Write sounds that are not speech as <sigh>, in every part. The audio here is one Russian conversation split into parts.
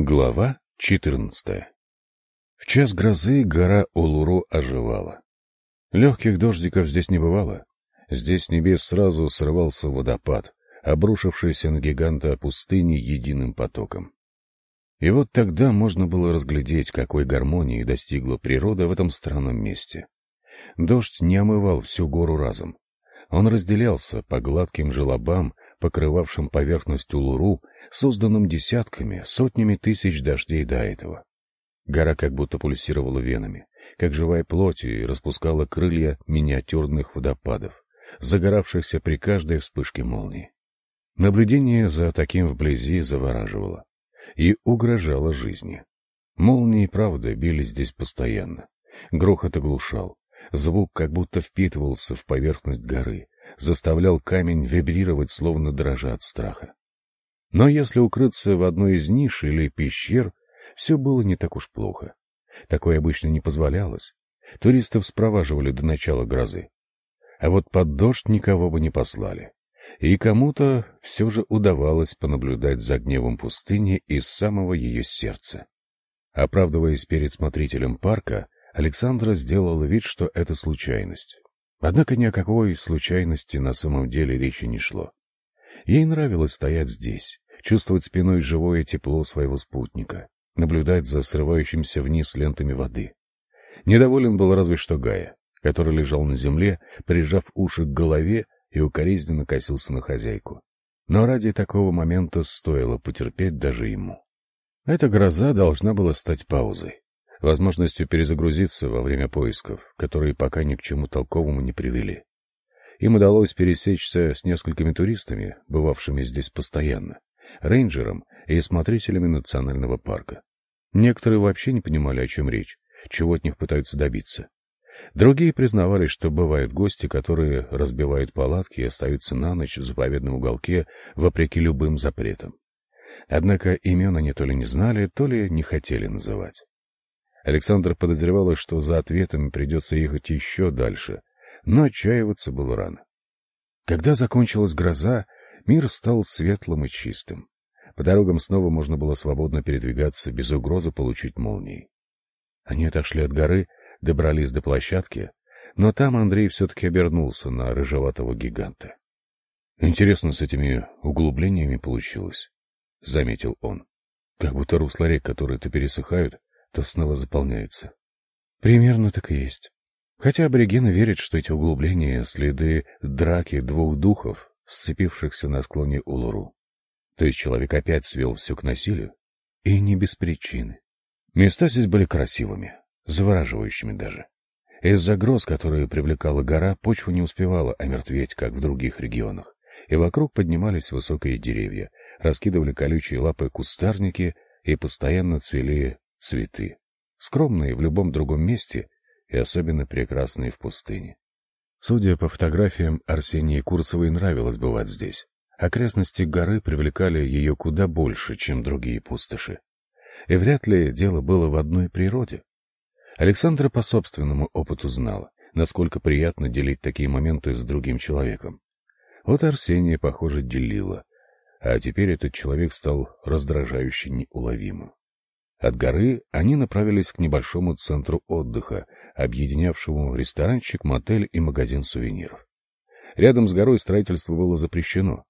Глава 14 В час грозы гора Улуру оживала. Легких дождиков здесь не бывало. Здесь с небес сразу срывался водопад, обрушившийся на гиганта пустыни единым потоком. И вот тогда можно было разглядеть, какой гармонии достигла природа в этом странном месте. Дождь не омывал всю гору разом. Он разделялся по гладким желобам, покрывавшим поверхность Улуру, созданным десятками, сотнями тысяч дождей до этого. Гора как будто пульсировала венами, как живая плоть, и распускала крылья миниатюрных водопадов, загоравшихся при каждой вспышке молнии. Наблюдение за таким вблизи завораживало и угрожало жизни. Молнии, правда, били здесь постоянно. Грохот оглушал. Звук как будто впитывался в поверхность горы, заставлял камень вибрировать, словно дрожа от страха. Но если укрыться в одной из ниш или пещер, все было не так уж плохо. Такое обычно не позволялось. Туристов спроваживали до начала грозы. А вот под дождь никого бы не послали. И кому-то все же удавалось понаблюдать за гневом пустыни из самого ее сердца. Оправдываясь перед смотрителем парка, Александра сделала вид, что это случайность. Однако ни о какой случайности на самом деле речи не шло. Ей нравилось стоять здесь, чувствовать спиной живое тепло своего спутника, наблюдать за срывающимся вниз лентами воды. Недоволен был разве что Гая, который лежал на земле, прижав уши к голове и укоризненно косился на хозяйку. Но ради такого момента стоило потерпеть даже ему. Эта гроза должна была стать паузой, возможностью перезагрузиться во время поисков, которые пока ни к чему толковому не привели. Им удалось пересечься с несколькими туристами, бывавшими здесь постоянно, рейнджером и смотрителями национального парка. Некоторые вообще не понимали, о чем речь, чего от них пытаются добиться. Другие признавали, что бывают гости, которые разбивают палатки и остаются на ночь в заповедном уголке, вопреки любым запретам. Однако имен они то ли не знали, то ли не хотели называть. Александр подозревал, что за ответами придется ехать еще дальше, но отчаиваться было рано. Когда закончилась гроза, мир стал светлым и чистым. По дорогам снова можно было свободно передвигаться, без угрозы получить молнии. Они отошли от горы, добрались до площадки, но там Андрей все-таки обернулся на рыжеватого гиганта. — Интересно с этими углублениями получилось, — заметил он. — Как будто русла рек, которые то пересыхают, то снова заполняются. — Примерно так и есть. Хотя аборигены верят, что эти углубления — следы драки двух духов, сцепившихся на склоне Улуру. То есть человек опять свел все к насилию? И не без причины. Места здесь были красивыми, завораживающими даже. Из-за гроз, которые привлекала гора, почва не успевала омертветь, как в других регионах, и вокруг поднимались высокие деревья, раскидывали колючие лапы кустарники и постоянно цвели цветы. Скромные в любом другом месте и особенно прекрасные в пустыне. Судя по фотографиям, Арсении Курцевой нравилось бывать здесь. Окрестности горы привлекали ее куда больше, чем другие пустоши. И вряд ли дело было в одной природе. Александра по собственному опыту знала, насколько приятно делить такие моменты с другим человеком. Вот Арсения, похоже, делила, а теперь этот человек стал раздражающе неуловимым. От горы они направились к небольшому центру отдыха, объединявшему ресторанчик, мотель и магазин сувениров. Рядом с горой строительство было запрещено.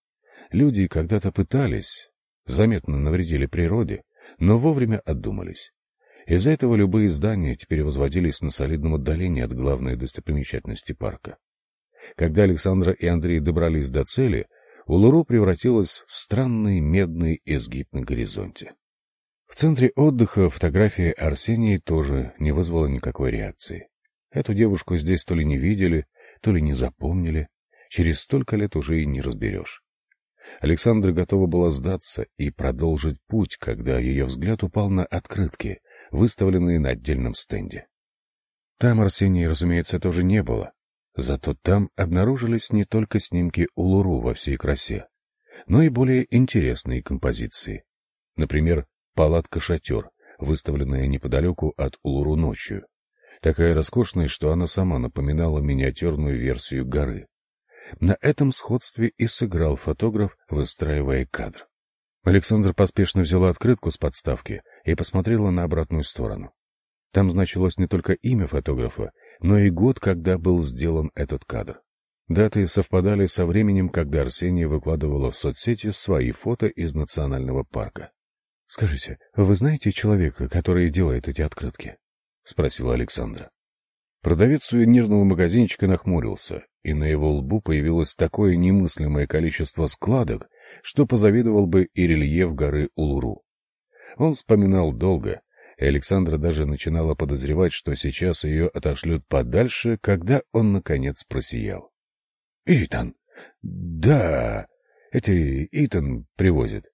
Люди когда-то пытались, заметно навредили природе, но вовремя отдумались. Из-за этого любые здания теперь возводились на солидном отдалении от главной достопримечательности парка. Когда Александра и Андрей добрались до цели, Улуру превратилась в странный медный изгиб на горизонте. В центре отдыха фотография Арсении тоже не вызвала никакой реакции. Эту девушку здесь то ли не видели, то ли не запомнили. Через столько лет уже и не разберешь. Александра готова была сдаться и продолжить путь, когда ее взгляд упал на открытки, выставленные на отдельном стенде. Там Арсении, разумеется, тоже не было. Зато там обнаружились не только снимки Улуру во всей красе, но и более интересные композиции. Например, палатка-шатер, выставленная неподалеку от Улуру ночью. Такая роскошная, что она сама напоминала миниатюрную версию горы. На этом сходстве и сыграл фотограф, выстраивая кадр. Александр поспешно взяла открытку с подставки и посмотрела на обратную сторону. Там значилось не только имя фотографа, но и год, когда был сделан этот кадр. Даты совпадали со временем, когда Арсения выкладывала в соцсети свои фото из национального парка. — Скажите, вы знаете человека, который делает эти открытки? — спросила Александра. Продавец сувенирного магазинчика нахмурился, и на его лбу появилось такое немыслимое количество складок, что позавидовал бы и рельеф горы Улуру. Он вспоминал долго, и Александра даже начинала подозревать, что сейчас ее отошлют подальше, когда он, наконец, просиял. — Итан! Да, эти Итан привозит.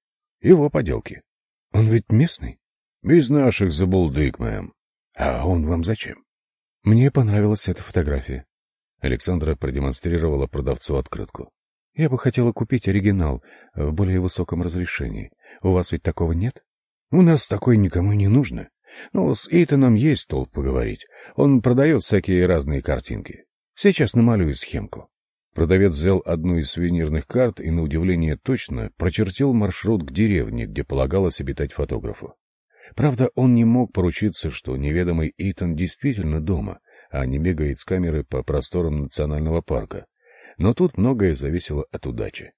Его поделки. Он ведь местный? — Без наших забулдык, мэм. А он вам зачем? Мне понравилась эта фотография. Александра продемонстрировала продавцу открытку. Я бы хотела купить оригинал в более высоком разрешении. У вас ведь такого нет? У нас такой никому не нужно. Но с Итаном есть толк поговорить. Он продает всякие разные картинки. Сейчас намалюю схемку. Продавец взял одну из сувенирных карт и, на удивление точно, прочертил маршрут к деревне, где полагалось обитать фотографу. Правда, он не мог поручиться, что неведомый Итан действительно дома, а не бегает с камеры по просторам национального парка. Но тут многое зависело от удачи.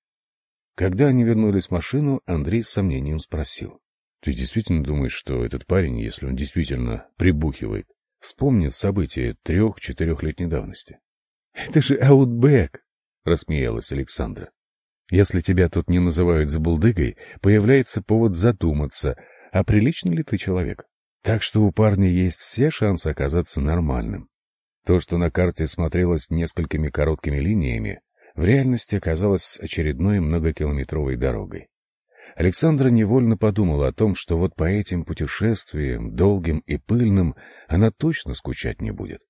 Когда они вернулись в машину, Андрей с сомнением спросил. — Ты действительно думаешь, что этот парень, если он действительно прибухивает, вспомнит события трех-четырехлетней давности? — Это же Аутбек! — рассмеялась Александра. — Если тебя тут не называют забулдыгой, появляется повод задуматься — а приличный ли ты человек. Так что у парня есть все шансы оказаться нормальным. То, что на карте смотрелось несколькими короткими линиями, в реальности оказалось очередной многокилометровой дорогой. Александра невольно подумала о том, что вот по этим путешествиям, долгим и пыльным, она точно скучать не будет.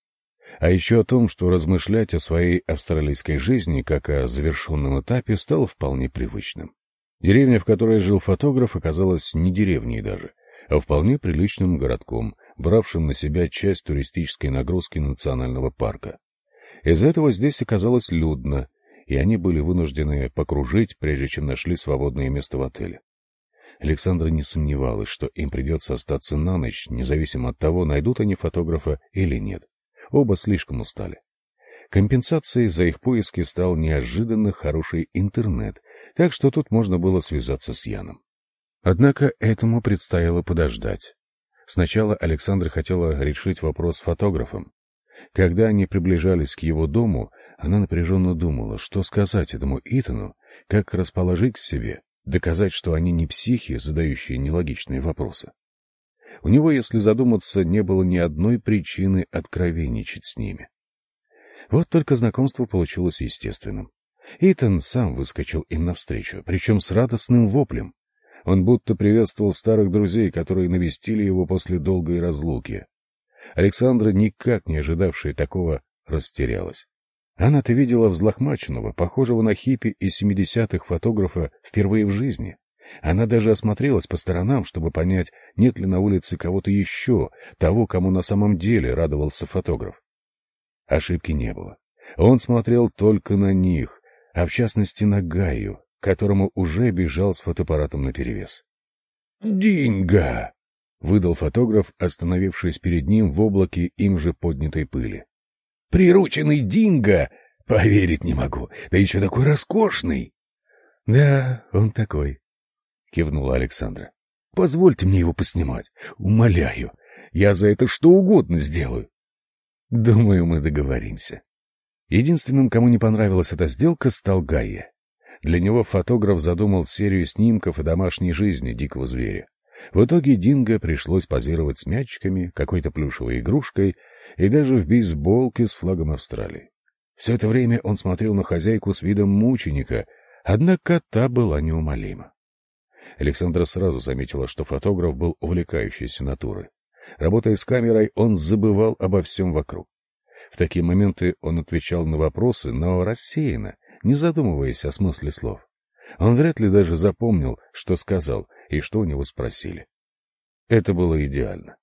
А еще о том, что размышлять о своей австралийской жизни, как о завершенном этапе, стало вполне привычным. Деревня, в которой жил фотограф, оказалась не деревней даже, а вполне приличным городком, бравшим на себя часть туристической нагрузки национального парка. Из-за этого здесь оказалось людно, и они были вынуждены покружить, прежде чем нашли свободное место в отеле. Александра не сомневалась, что им придется остаться на ночь, независимо от того, найдут они фотографа или нет. Оба слишком устали. Компенсацией за их поиски стал неожиданно хороший интернет, так что тут можно было связаться с Яном. Однако этому предстояло подождать. Сначала Александра хотела решить вопрос с фотографом. Когда они приближались к его дому, она напряженно думала, что сказать этому Итану, как расположить к себе, доказать, что они не психи, задающие нелогичные вопросы. У него, если задуматься, не было ни одной причины откровенничать с ними. Вот только знакомство получилось естественным. Итан сам выскочил им навстречу, причем с радостным воплем. Он будто приветствовал старых друзей, которые навестили его после долгой разлуки. Александра, никак не ожидавшая такого, растерялась. Она-то видела взлохмаченного, похожего на хиппи из семидесятых фотографа впервые в жизни. Она даже осмотрелась по сторонам, чтобы понять, нет ли на улице кого-то еще, того, кому на самом деле радовался фотограф. Ошибки не было. Он смотрел только на них, а в частности на Гаю, которому уже бежал с фотоаппаратом наперевес. «Динго!» — выдал фотограф, остановившись перед ним в облаке им же поднятой пыли. «Прирученный Динго! Поверить не могу, да еще такой роскошный!» «Да, он такой», — кивнула Александра. «Позвольте мне его поснимать, умоляю. Я за это что угодно сделаю». «Думаю, мы договоримся», Единственным, кому не понравилась эта сделка, стал Гайя. Для него фотограф задумал серию снимков о домашней жизни дикого зверя. В итоге Динго пришлось позировать с мячиками, какой-то плюшевой игрушкой и даже в бейсболке с флагом Австралии. Все это время он смотрел на хозяйку с видом мученика, однако та была неумолима. Александра сразу заметила, что фотограф был увлекающейся натурой. Работая с камерой, он забывал обо всем вокруг. В такие моменты он отвечал на вопросы, но рассеянно, не задумываясь о смысле слов. Он вряд ли даже запомнил, что сказал и что у него спросили. Это было идеально.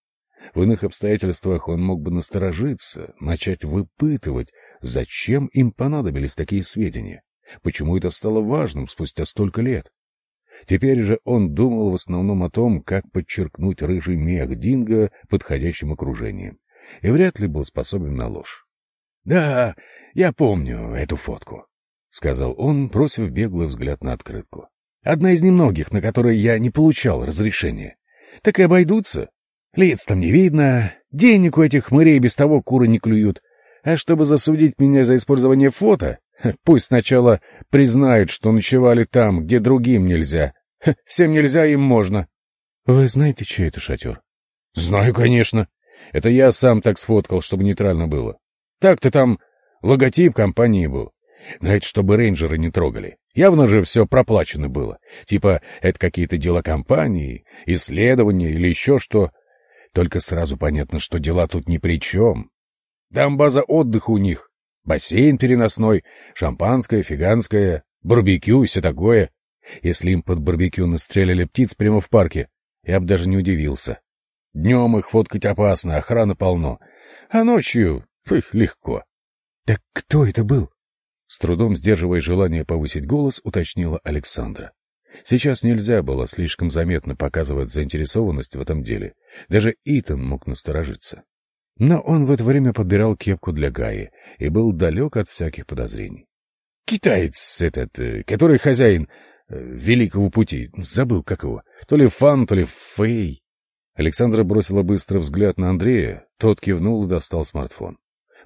В иных обстоятельствах он мог бы насторожиться, начать выпытывать, зачем им понадобились такие сведения, почему это стало важным спустя столько лет. Теперь же он думал в основном о том, как подчеркнуть рыжий мех Динго подходящим окружением, и вряд ли был способен на ложь. — Да, я помню эту фотку, — сказал он, бросив беглый взгляд на открытку. — Одна из немногих, на которые я не получал разрешения. Так и обойдутся. Лиц там не видно, денег у этих хмырей без того куры не клюют. А чтобы засудить меня за использование фото, <laughs> пусть сначала признают, что ночевали там, где другим нельзя. <laughs> Всем нельзя, им можно. — Вы знаете, чей это шатер? — Знаю, конечно. Это я сам так сфоткал, чтобы нейтрально было. Так-то там логотип компании был. Но это чтобы рейнджеры не трогали. Явно же все проплачено было. Типа, это какие-то дела компании, исследования или еще что. Только сразу понятно, что дела тут ни при чем. Там база отдыха у них. Бассейн переносной, шампанское, фиганское, барбекю и все такое. Если им под барбекю настреляли птиц прямо в парке, я бы даже не удивился. Днем их фоткать опасно, охраны полно. А ночью их легко. — Так кто это был? С трудом сдерживая желание повысить голос, уточнила Александра. Сейчас нельзя было слишком заметно показывать заинтересованность в этом деле. Даже Итан мог насторожиться. Но он в это время подбирал кепку для Гаи и был далек от всяких подозрений. «Китаец этот, э, который хозяин э, Великого Пути, забыл, как его, то ли Фан, то ли Фэй». Александра бросила быстрый взгляд на Андрея, тот кивнул и достал смартфон.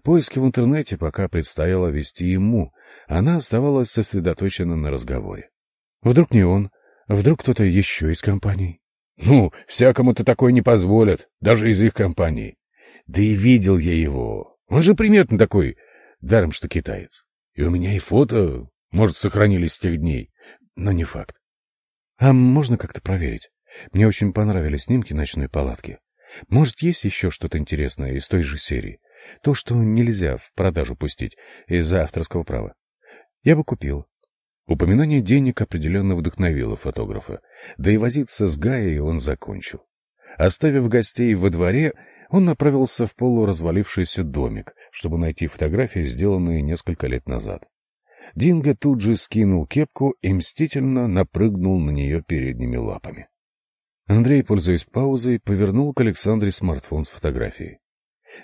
Поиски в интернете пока предстояло вести ему, она оставалась сосредоточена на разговоре. Вдруг не он, вдруг кто-то еще из компании? Ну, всякому-то такое не позволят, даже из их компании. Да и видел я его. Он же примерно такой, даром что китаец. И у меня и фото, может, сохранились с тех дней, но не факт. А можно как-то проверить? Мне очень понравились снимки ночной палатки. Может, есть еще что-то интересное из той же серии? То, что нельзя в продажу пустить из-за авторского права. Я бы купил. Упоминание денег определенно вдохновило фотографа, да и возиться с Гаей он закончил. Оставив гостей во дворе, он направился в полуразвалившийся домик, чтобы найти фотографии, сделанные несколько лет назад. Динго тут же скинул кепку и мстительно напрыгнул на нее передними лапами. Андрей, пользуясь паузой, повернул к Александре смартфон с фотографией.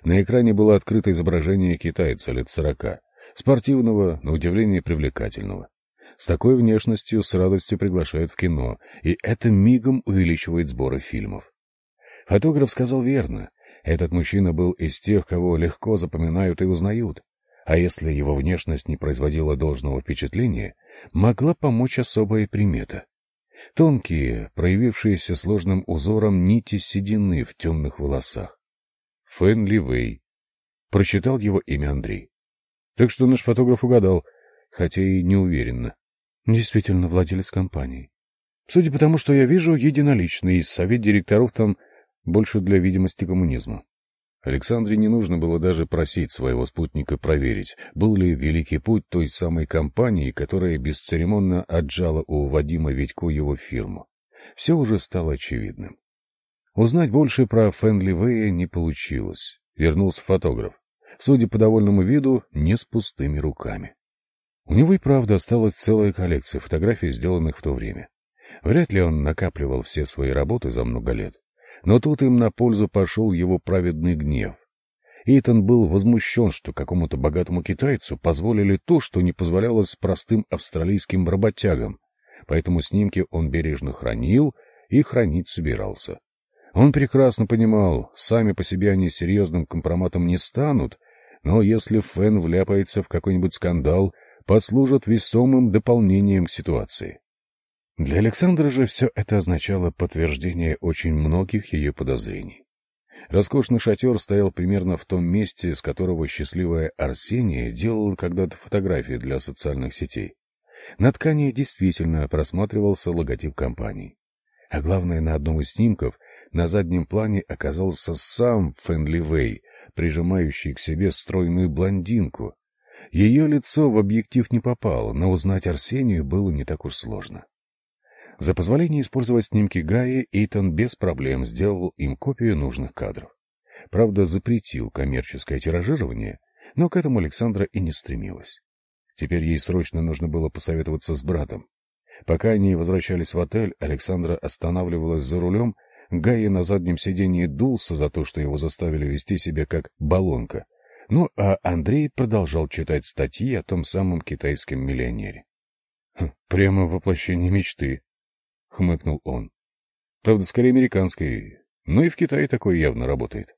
На экране было открыто изображение китайца лет сорока, спортивного, на удивление привлекательного. С такой внешностью с радостью приглашают в кино, и это мигом увеличивает сборы фильмов. Фотограф сказал верно. Этот мужчина был из тех, кого легко запоминают и узнают. А если его внешность не производила должного впечатления, могла помочь особая примета. Тонкие, проявившиеся сложным узором нити седины в темных волосах. Фэн Ли Вэй. Прочитал его имя Андрей. Так что наш фотограф угадал, хотя и не уверенно. Действительно, владелец компании. Судя по тому, что я вижу, единоличный, совет директоров там больше для видимости коммунизма. Александре не нужно было даже просить своего спутника проверить, был ли Великий Путь той самой компании, которая бесцеремонно отжала у Вадима Витько его фирму. Все уже стало очевидным. Узнать больше про Фенли Вэя не получилось. Вернулся фотограф судя по довольному виду, не с пустыми руками. У него и правда осталась целая коллекция фотографий, сделанных в то время. Вряд ли он накапливал все свои работы за много лет. Но тут им на пользу пошел его праведный гнев. Итан был возмущен, что какому-то богатому китайцу позволили то, что не позволялось простым австралийским работягам, поэтому снимки он бережно хранил и хранить собирался. Он прекрасно понимал, сами по себе они серьезным компроматом не станут, но если Фэн вляпается в какой-нибудь скандал, послужат весомым дополнением к ситуации. Для Александра же все это означало подтверждение очень многих ее подозрений. Роскошный шатер стоял примерно в том месте, с которого счастливая Арсения делала когда-то фотографии для социальных сетей. На ткани действительно просматривался логотип компании. А главное, на одном из снимков на заднем плане оказался сам Фенли Вэй, прижимающий к себе стройную блондинку. Ее лицо в объектив не попало, но узнать Арсению было не так уж сложно. За позволение использовать снимки Гаи, Итан без проблем сделал им копию нужных кадров. Правда, запретил коммерческое тиражирование, но к этому Александра и не стремилась. Теперь ей срочно нужно было посоветоваться с братом. Пока они возвращались в отель, Александра останавливалась за рулем, Гайя на заднем сиденье дулся за то, что его заставили вести себя как баллонка. Ну, а Андрей продолжал читать статьи о том самом китайском миллионере. «Хм, «Прямо воплощение мечты», — хмыкнул он. «Правда, скорее американской, но и в Китае такое явно работает».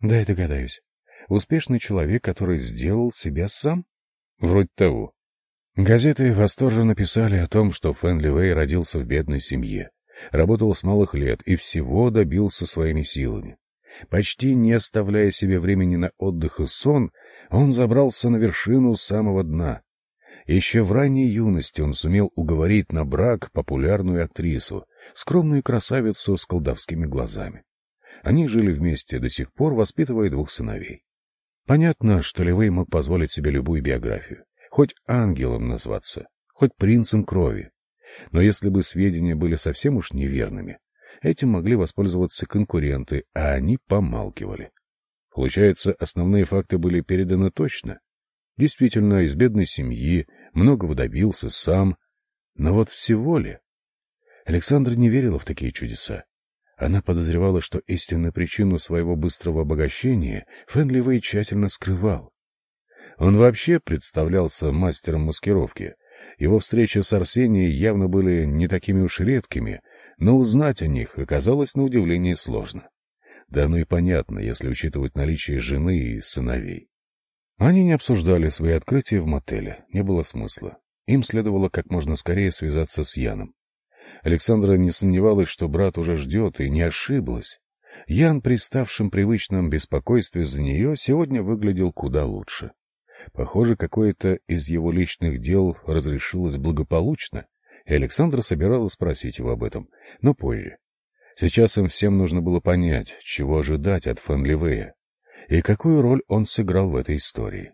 «Да, я догадаюсь. Успешный человек, который сделал себя сам?» «Вроде того». Газеты восторженно писали о том, что Фэн Ливей родился в бедной семье, работал с малых лет и всего добился своими силами. Почти не оставляя себе времени на отдых и сон, он забрался на вершину самого дна. Еще в ранней юности он сумел уговорить на брак популярную актрису, скромную красавицу с колдовскими глазами. Они жили вместе, до сих пор воспитывая двух сыновей. Понятно, что Левей мог позволить себе любую биографию. Хоть ангелом назваться, хоть принцем крови. Но если бы сведения были совсем уж неверными, этим могли воспользоваться конкуренты, а они помалкивали. Получается, основные факты были переданы точно. Действительно, из бедной семьи, многого добился сам. Но вот всего ли? Александра не верила в такие чудеса. Она подозревала, что истинную причину своего быстрого обогащения Фенли Вэй тщательно скрывал. Он вообще представлялся мастером маскировки. Его встречи с Арсенией явно были не такими уж редкими, но узнать о них оказалось на удивление сложно. Да ну и понятно, если учитывать наличие жены и сыновей. Они не обсуждали свои открытия в мотеле, не было смысла. Им следовало как можно скорее связаться с Яном. Александра не сомневалась, что брат уже ждет, и не ошиблась. Ян, при ставшем привычном беспокойстве за нее, сегодня выглядел куда лучше. Похоже, какое-то из его личных дел разрешилось благополучно, и Александра собиралась спросить его об этом, но позже. Сейчас им всем нужно было понять, чего ожидать от Фэн Ливея, и какую роль он сыграл в этой истории.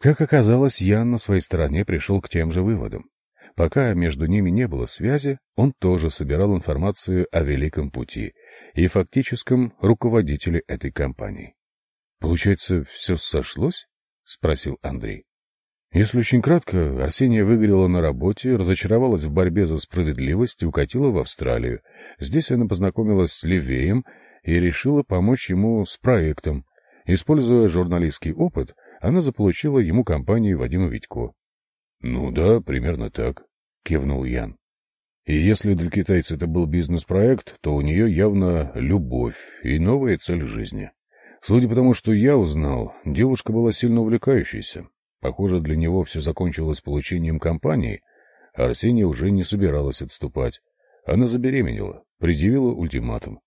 Как оказалось, Ян на своей стороне пришел к тем же выводам. Пока между ними не было связи, он тоже собирал информацию о Великом Пути и фактическом руководителе этой компании. Получается, все сошлось? — спросил Андрей. Если очень кратко, Арсения выгорела на работе, разочаровалась в борьбе за справедливость и укатила в Австралию. Здесь она познакомилась с Левеем и решила помочь ему с проектом. Используя журналистский опыт, она заполучила ему компанию Вадиму Витько. — Ну да, примерно так, — кивнул Ян. И если для китайца это был бизнес-проект, то у нее явно любовь и новая цель жизни. Судя по тому, что я узнал, девушка была сильно увлекающейся. Похоже, для него все закончилось получением компании, а Арсения уже не собиралась отступать. Она забеременела, предъявила ультиматум.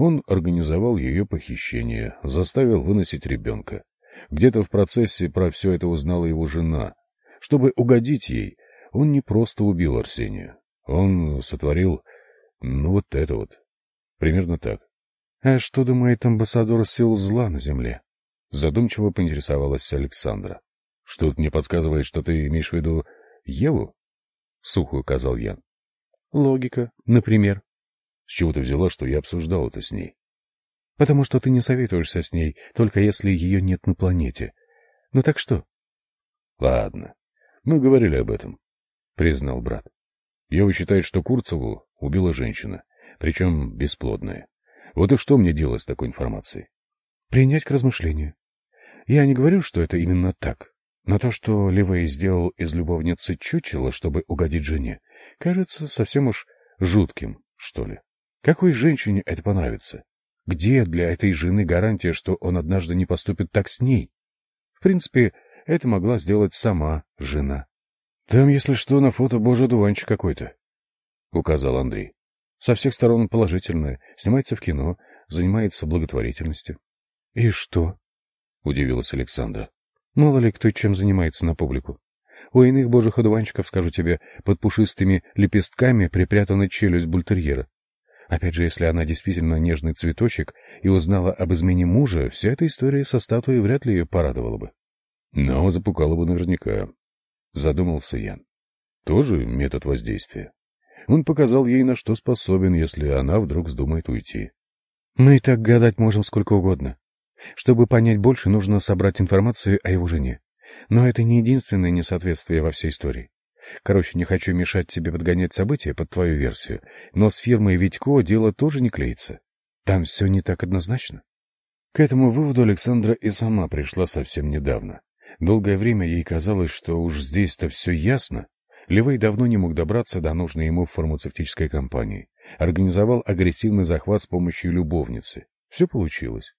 Он организовал ее похищение, заставил выносить ребенка. Где-то в процессе про все это узнала его жена. Чтобы угодить ей, он не просто убил Арсения. Он сотворил, ну, вот это вот. Примерно так. «А что думает амбассадор сил зла на земле?» Задумчиво поинтересовалась Александра. «Что-то мне подсказывает, что ты имеешь в виду Еву?» Сухо указал Ян. «Логика, например». «С чего ты взяла, что я обсуждал это с ней?» «Потому что ты не советуешься с ней, только если ее нет на планете. Ну так что?» «Ладно, мы говорили об этом», — признал брат. «Ева считает, что Курцеву убила женщина, причем бесплодная. Вот и что мне делать с такой информацией? Принять к размышлению. Я не говорю, что это именно так. Но то, что Ливей сделал из любовницы чучело, чтобы угодить жене, кажется совсем уж жутким, что ли. Какой женщине это понравится? Где для этой жены гарантия, что он однажды не поступит так с ней? В принципе, это могла сделать сама жена. — Там, если что, на фото божий дуванчик какой-то, — указал Андрей. Со всех сторон положительное. Снимается в кино, занимается благотворительностью. — И что? — удивилась Александра. — Мало ли кто чем занимается на публику. У иных божьих одуванчиков, скажу тебе, под пушистыми лепестками припрятана челюсть бультерьера. Опять же, если она действительно нежный цветочек и узнала об измене мужа, вся эта история со статуей вряд ли ее порадовала бы. Но запугала бы наверняка. Задумался Ян. Тоже метод воздействия. Он показал ей, на что способен, если она вдруг вздумает уйти. Мы и так гадать можем сколько угодно. Чтобы понять больше, нужно собрать информацию о его жене. Но это не единственное несоответствие во всей истории. Короче, не хочу мешать тебе подгонять события под твою версию, но с фирмой Витько дело тоже не клеится. Там все не так однозначно. К этому выводу Александра и сама пришла совсем недавно. Долгое время ей казалось, что уж здесь-то все ясно. Левей давно не мог добраться до нужной ему фармацевтической компании. Организовал агрессивный захват с помощью любовницы. Все получилось.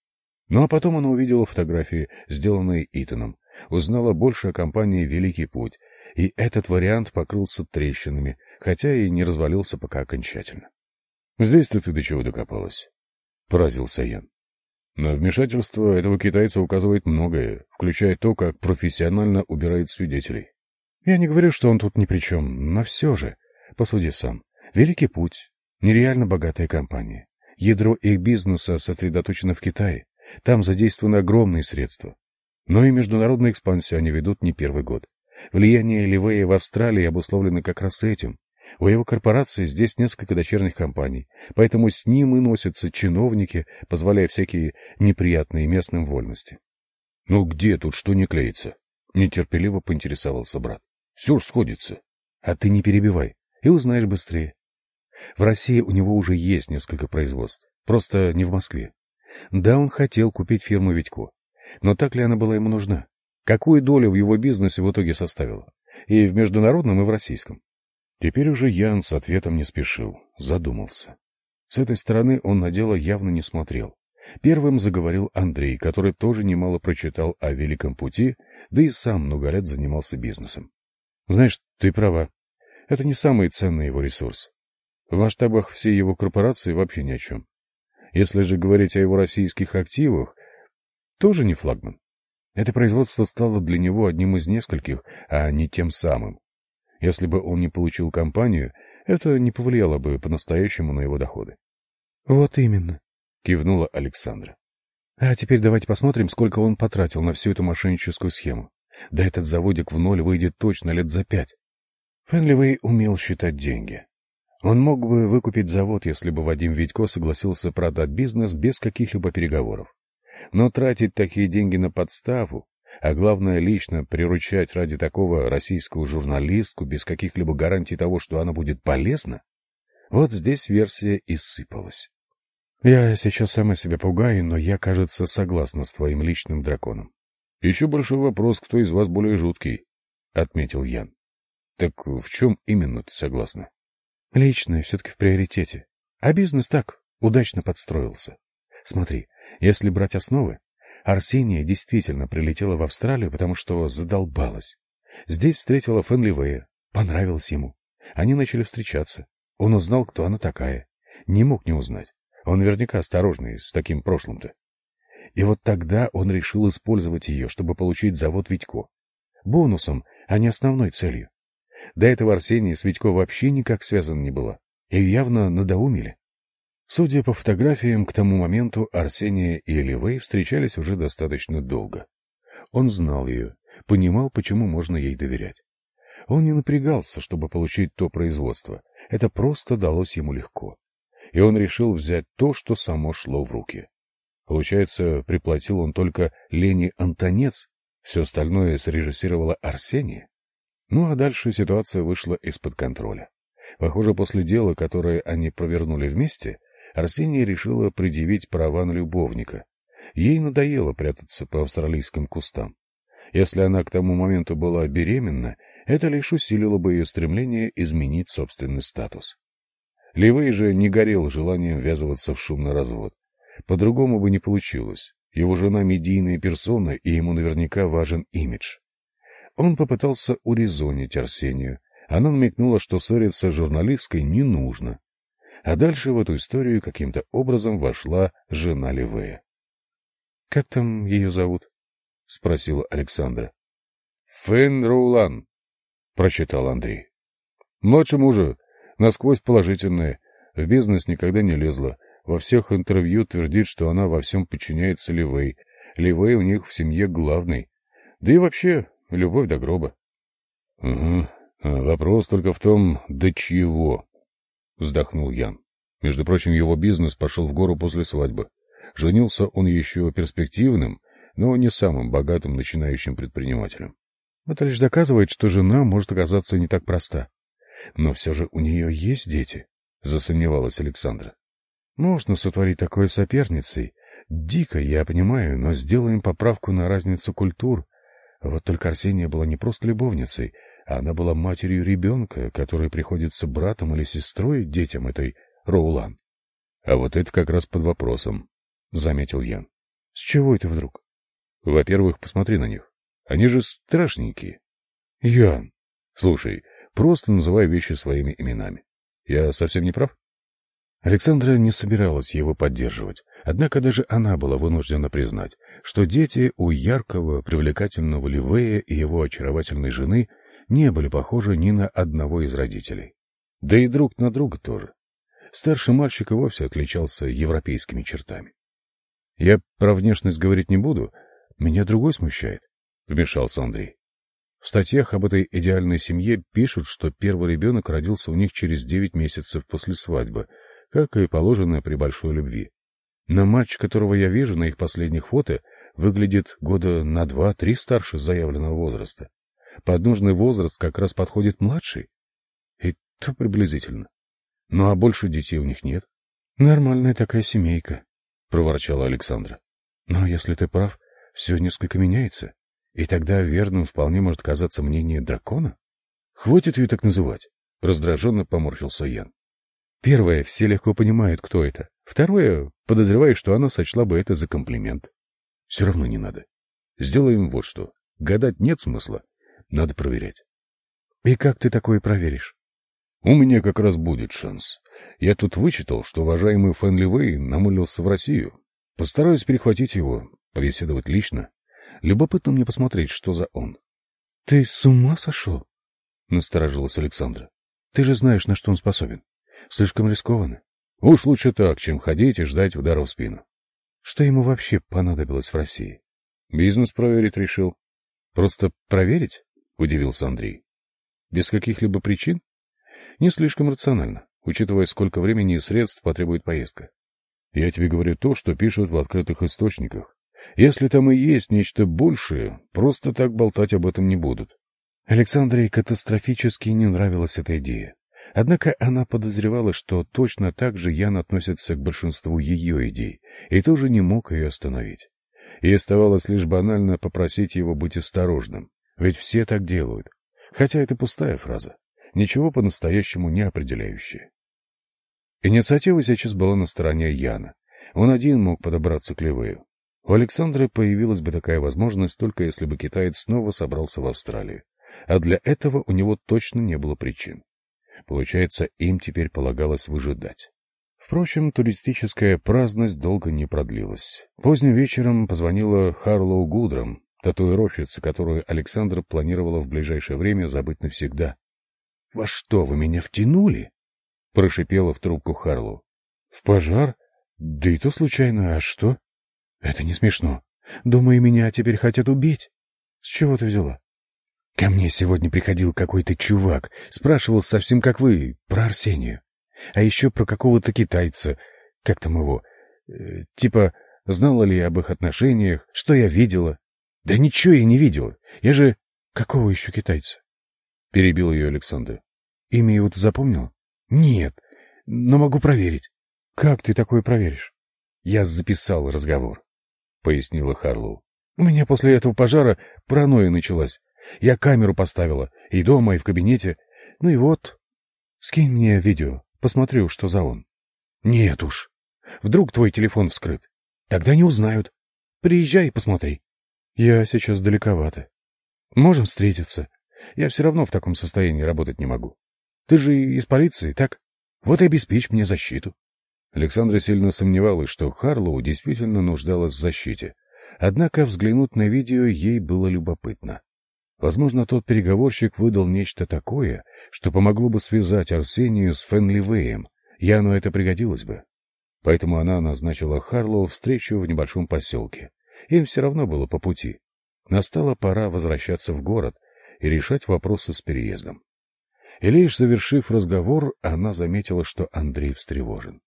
Ну а потом она увидела фотографии, сделанные Итаном, узнала больше о компании «Великий путь», и этот вариант покрылся трещинами, хотя и не развалился пока окончательно. «Здесь-то ты до чего докопалась?» — поразился Ян. На вмешательство этого китайца указывает многое, включая то, как профессионально убирает свидетелей. Я не говорю, что он тут ни при чем, но все же, посуди сам. Великий путь, нереально богатая компания. Ядро их бизнеса сосредоточено в Китае. Там задействованы огромные средства. Но и международную экспансию они ведут не первый год. Влияние Ливея в Австралии обусловлено как раз этим. У его корпорации здесь несколько дочерних компаний, поэтому с ним и носятся чиновники, позволяя всякие неприятные местным вольности. — Ну где тут что не клеится? — нетерпеливо поинтересовался брат. — Все ж сходится. — А ты не перебивай, и узнаешь быстрее. В России у него уже есть несколько производств, просто не в Москве. Да, он хотел купить фирму Витько, но так ли она была ему нужна? Какую долю в его бизнесе в итоге составила? И в международном, и в российском. Теперь уже Ян с ответом не спешил, задумался. С этой стороны он на дело явно не смотрел. Первым заговорил Андрей, который тоже немало прочитал о Великом пути, да и сам много лет занимался бизнесом. Знаешь, ты права. Это не самый ценный его ресурс. В масштабах всей его корпорации вообще ни о чем. Если же говорить о его российских активах, тоже не флагман. Это производство стало для него одним из нескольких, а не тем самым. Если бы он не получил компанию, это не повлияло бы по-настоящему на его доходы. — Вот именно, — кивнула Александра. — А теперь давайте посмотрим, сколько он потратил на всю эту мошенническую схему. Да этот заводик в ноль выйдет точно лет за пять. Фенливей умел считать деньги. Он мог бы выкупить завод, если бы Вадим Витько согласился продать бизнес без каких-либо переговоров. Но тратить такие деньги на подставу, а главное лично приручать ради такого российскую журналистку без каких-либо гарантий того, что она будет полезна, вот здесь версия и сыпалась. Я сейчас сама себя пугаю, но я, кажется, согласна с твоим личным драконом. Еще большой вопрос, кто из вас более жуткий, — отметил Ян. Так в чем именно ты согласна? Личное все-таки в приоритете. А бизнес так, удачно подстроился. Смотри, если брать основы, Арсения действительно прилетела в Австралию, потому что задолбалась. Здесь встретила Фенли Вэя, понравилась ему. Они начали встречаться. Он узнал, кто она такая. Не мог не узнать. Он наверняка осторожный с таким прошлым-то. И вот тогда он решил использовать ее, чтобы получить завод Витько. Бонусом, а не основной целью. До этого Арсения с Витько вообще никак связан не было. И явно надоумили. Судя по фотографиям, к тому моменту Арсения и Эливей встречались уже достаточно долго. Он знал ее, понимал, почему можно ей доверять. Он не напрягался, чтобы получить то производство. Это просто далось ему легко. И он решил взять то, что само шло в руки. Получается, приплатил он только Лене Антонец, все остальное срежиссировала Арсения. Ну а дальше ситуация вышла из-под контроля. Похоже, после дела, которое они провернули вместе, Арсения решила предъявить права на любовника. Ей надоело прятаться по австралийским кустам. Если она к тому моменту была беременна, это лишь усилило бы ее стремление изменить собственный статус. Ливей же не горел желанием ввязываться в шумный развод. По-другому бы не получилось. Его жена медийная персона, и ему наверняка важен имидж. Он попытался урезонить Арсению. Она намекнула, что ссориться с журналисткой не нужно, а дальше в эту историю каким-то образом вошла жена Ливея. — Как там ее зовут? — спросила Александра. — Фэн Роулан, — прочитал Андрей. — Младше мужа, насквозь положительная, в бизнес никогда не лезла, во всех интервью твердит, что она во всем подчиняется Ливей. Ливей у них в семье главный. Да и вообще, любовь до гроба. — Угу. Вопрос только в том, до чего вздохнул Ян. Между прочим, его бизнес пошел в гору после свадьбы. Женился он еще перспективным, но не самым богатым начинающим предпринимателем. Это лишь доказывает, что жена может оказаться не так проста. Но все же у нее есть дети, — засомневалась Александра. Можно сотворить такое соперницей. Дико, я понимаю, но сделаем поправку на разницу культур. Вот только Арсения была не просто любовницей, она была матерью ребенка, который приходится братом или сестрой детям этой Роулан. — А вот это как раз под вопросом, — заметил Ян. — С чего это вдруг? — Во-первых, посмотри на них. Они же страшненькие. — Ян, слушай, просто называй вещи своими именами. Я совсем не прав? Александра не собиралась его поддерживать, однако даже она была вынуждена признать, что дети у яркого, привлекательного Ливея и его очаровательной жены не были похожи ни на одного из родителей. Да и друг на друга тоже. Старший мальчик и вовсе отличался европейскими чертами. «Я про внешность говорить не буду, меня другой смущает», — вмешался Андрей. В статьях об этой идеальной семье пишут, что первый ребенок родился у них через девять месяцев после свадьбы — как и положено при большой любви. Но матч, которого я вижу на их последних фото, выглядит года на два-три старше заявленного возраста. Под нужный возраст как раз подходит младший. И то приблизительно. Ну а больше детей у них нет. Нормальная такая семейка, — проворчала Александра. Но если ты прав, все несколько меняется. И тогда верным вполне может казаться мнение дракона. Хватит ее так называть, — раздраженно поморщился Ян. Первое, все легко понимают, кто это. Второе, подозреваю, что она сочла бы это за комплимент. Все равно не надо. Сделаем вот что. Гадать нет смысла. Надо проверять. И как ты такое проверишь? У меня как раз будет шанс. Я тут вычитал, что уважаемый Фэнли Вэй намылился в Россию. Постараюсь перехватить его, побеседовать лично. Любопытно мне посмотреть, что за он. — Ты с ума сошел? — насторожилась Александра. — Ты же знаешь, на что он способен. Слишком рискованно. Уж лучше так, чем ходить и ждать удара в спину. Что ему вообще понадобилось в России? Бизнес проверить решил. Просто проверить? Удивился Андрей. Без каких-либо причин? Не слишком рационально, учитывая, сколько времени и средств потребует поездка. Я тебе говорю то, что пишут в открытых источниках. Если там и есть нечто большее, просто так болтать об этом не будут. Александре катастрофически не нравилась эта идея. Однако она подозревала, что точно так же Ян относится к большинству ее идей, и тоже не мог ее остановить. И оставалось лишь банально попросить его быть осторожным, ведь все так делают. Хотя это пустая фраза, ничего по-настоящему не определяющая. Инициатива сейчас была на стороне Яна. Он один мог подобраться к Ливею. У Александра появилась бы такая возможность, только если бы китаец снова собрался в Австралию. А для этого у него точно не было причин. Получается, им теперь полагалось выжидать. Впрочем, туристическая праздность долго не продлилась. Поздним вечером позвонила Харлоу Гудрам, татуировщица, которую Александр планировала в ближайшее время забыть навсегда. — Во что, вы меня втянули? — прошипела в трубку Харлоу. — В пожар? Да и то случайно, а что? — Это не смешно. Думаю, меня теперь хотят убить. С чего ты взяла? Ко мне сегодня приходил какой-то чувак, спрашивал совсем как вы, про Арсению. А еще про какого-то китайца, как там его, э, типа, знала ли я об их отношениях, что я видела. Да ничего я не видела, я же... Какого еще китайца? Перебил ее Александр. Имя его ты запомнил? Нет, но могу проверить. Как ты такое проверишь? Я записал разговор, пояснила Харлоу. У меня после этого пожара паранойя началась. Я камеру поставила, и дома, и в кабинете. Ну и вот. Скинь мне видео, посмотрю, что за он. Нет уж. Вдруг твой телефон вскрыт. Тогда не узнают. Приезжай и посмотри. Я сейчас далековато. Можем встретиться. Я все равно в таком состоянии работать не могу. Ты же из полиции, так? Вот и обеспечь мне защиту. Александра сильно сомневалась, что Харлоу действительно нуждалась в защите. Однако взглянуть на видео ей было любопытно. Возможно, тот переговорщик выдал нечто такое, что помогло бы связать Арсению с Фенливеем. Яну это пригодилось бы. Поэтому она назначила Харлоу встречу в небольшом поселке. Им все равно было по пути. Настала пора возвращаться в город и решать вопросы с переездом. И лишь завершив разговор, она заметила, что Андрей встревожен.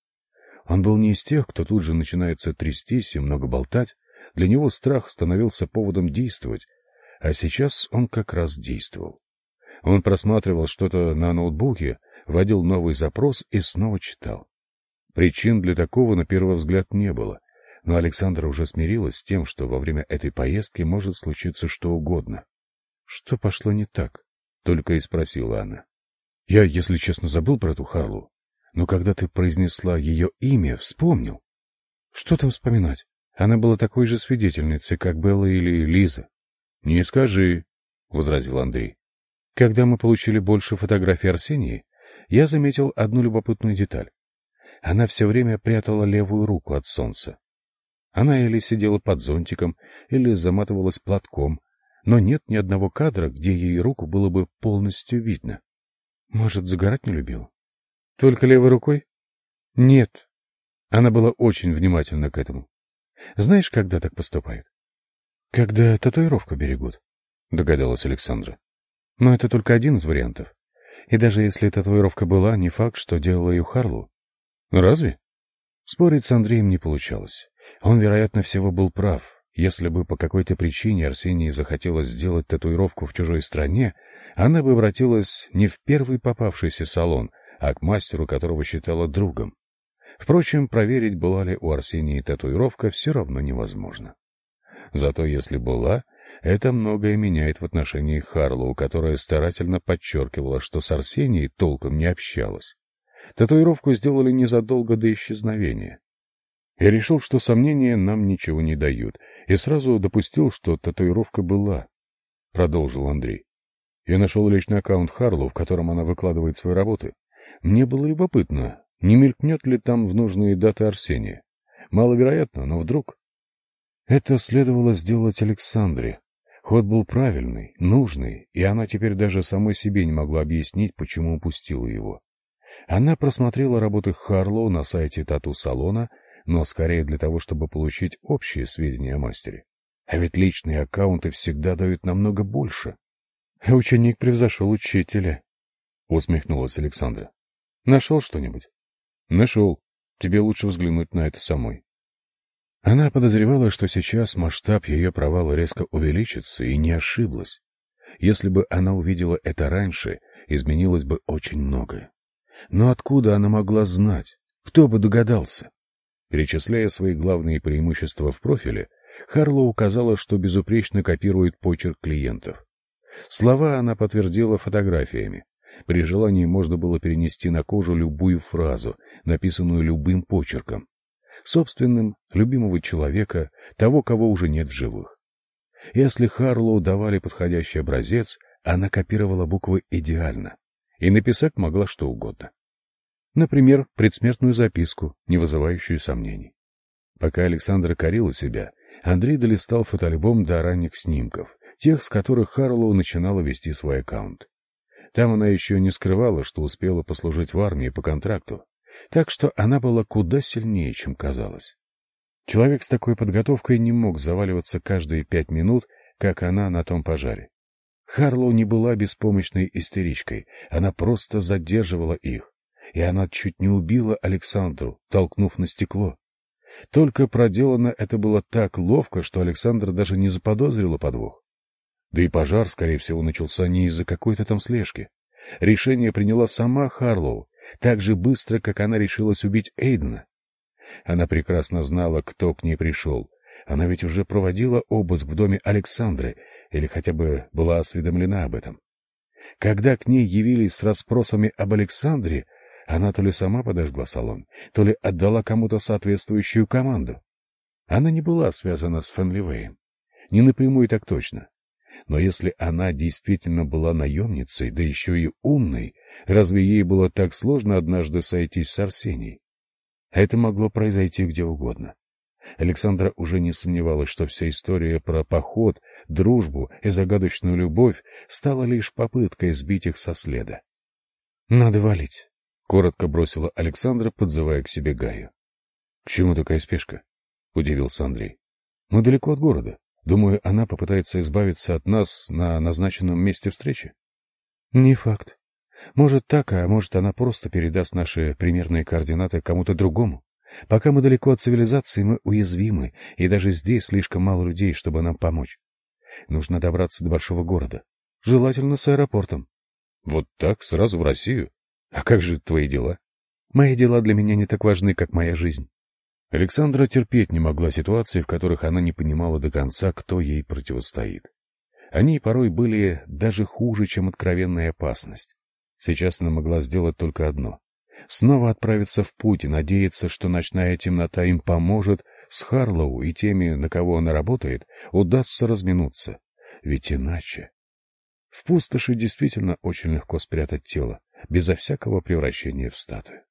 Он был не из тех, кто тут же начинается трястись и много болтать. Для него страх становился поводом действовать, А сейчас он как раз действовал. Он просматривал что-то на ноутбуке, вводил новый запрос и снова читал. Причин для такого на первый взгляд не было, но Александра уже смирилась с тем, что во время этой поездки может случиться что угодно. — Что пошло не так? — только и спросила она. — Я, если честно, забыл про эту Харлу, но когда ты произнесла ее имя, вспомнил. — Что там вспоминать? Она была такой же свидетельницей, как Белла или Лиза. — Не скажи, — возразил Андрей. Когда мы получили больше фотографий Арсении, я заметил одну любопытную деталь. Она все время прятала левую руку от солнца. Она или сидела под зонтиком, или заматывалась платком, но нет ни одного кадра, где ей руку было бы полностью видно. Может, загорать не любила? Только левой рукой? Нет. Она была очень внимательна к этому. Знаешь, когда так поступают? Когда татуировку берегут, догадалась Александра. Но это только один из вариантов. И даже если татуировка была, не факт, что делала ее Харлу. Разве? Спорить с Андреем не получалось. Он, вероятно, всего был прав. Если бы по какой-то причине Арсении захотелось сделать татуировку в чужой стране, она бы обратилась не в первый попавшийся салон, а к мастеру, которого считала другом. Впрочем, проверить, была ли у Арсении татуировка, все равно невозможно. Зато если была, это многое меняет в отношении Харлоу, которая старательно подчеркивала, что с Арсенией толком не общалась. Татуировку сделали незадолго до исчезновения. Я решил, что сомнения нам ничего не дают, и сразу допустил, что татуировка была. Продолжил Андрей. Я нашел личный аккаунт Харлоу, в котором она выкладывает свои работы. Мне было любопытно, не мелькнет ли там в нужные даты Арсения. Маловероятно, но вдруг... Это следовало сделать Александре. Ход был правильный, нужный, и она теперь даже самой себе не могла объяснить, почему упустила его. Она просмотрела работы Харлоу на сайте тату-салона, но скорее для того, чтобы получить общие сведения о мастере. А ведь личные аккаунты всегда дают намного больше. Ученик превзошел учителя, — усмехнулась Александра. Нашел что-нибудь? Нашел. Тебе лучше взглянуть на это самой. Она подозревала, что сейчас масштаб ее провала резко увеличится, и не ошиблась. Если бы она увидела это раньше, изменилось бы очень многое. Но откуда она могла знать? Кто бы догадался? Перечисляя свои главные преимущества в профиле, Харло указала, что безупречно копирует почерк клиентов. Слова она подтвердила фотографиями. При желании можно было перенести на кожу любую фразу, написанную любым почерком. Собственным, любимого человека, того, кого уже нет в живых. Если Харлоу давали подходящий образец, она копировала буквы идеально и написать могла что угодно. Например, предсмертную записку, не вызывающую сомнений. Пока Александра корила себя, Андрей долистал фотоальбом до ранних снимков, тех, с которых Харлоу начинала вести свой аккаунт. Там она еще не скрывала, что успела послужить в армии по контракту, так что она была куда сильнее, чем казалось. Человек с такой подготовкой не мог заваливаться каждые пять минут, как она на том пожаре. Харлоу не была беспомощной истеричкой, она просто задерживала их, и она чуть не убила Александру, толкнув на стекло. Только проделано это было так ловко, что Александра даже не заподозрила подвох. Да и пожар, скорее всего, начался не из-за какой-то там слежки. Решение приняла сама Харлоу, так же быстро, как она решилась убить Эйдена. Она прекрасно знала, кто к ней пришел. Она ведь уже проводила обыск в доме Александры или хотя бы была осведомлена об этом. Когда к ней явились с расспросами об Александре, она то ли сама подожгла салон, то ли отдала кому-то соответствующую команду. Она не была связана с Фенливеем. Не напрямую так точно. Но если она действительно была наемницей, да еще и умной, разве ей было так сложно однажды сойтись с Арсенией? Это могло произойти где угодно. Александра уже не сомневалась, что вся история про поход, дружбу и загадочную любовь стала лишь попыткой сбить их со следа. — Надо валить, — коротко бросила Александра, подзывая к себе Гаю. — К чему такая спешка? — удивился Андрей. — Мы далеко от города. Думаю, она попытается избавиться от нас на назначенном месте встречи. — Не факт. Может так, а может она просто передаст наши примерные координаты кому-то другому. Пока мы далеко от цивилизации, мы уязвимы, и даже здесь слишком мало людей, чтобы нам помочь. Нужно добраться до большого города. Желательно с аэропортом. Вот так, сразу в Россию? А как же твои дела? Мои дела для меня не так важны, как моя жизнь. Александра терпеть не могла ситуации, в которых она не понимала до конца, кто ей противостоит. Они порой были даже хуже, чем откровенная опасность. Сейчас она могла сделать только одно — снова отправиться в путь и надеяться, что ночная темнота им поможет с Харлоу и теми, на кого она работает, удастся разминуться. Ведь иначе... В пустоши действительно очень легко спрятать тело, безо всякого превращения в статую.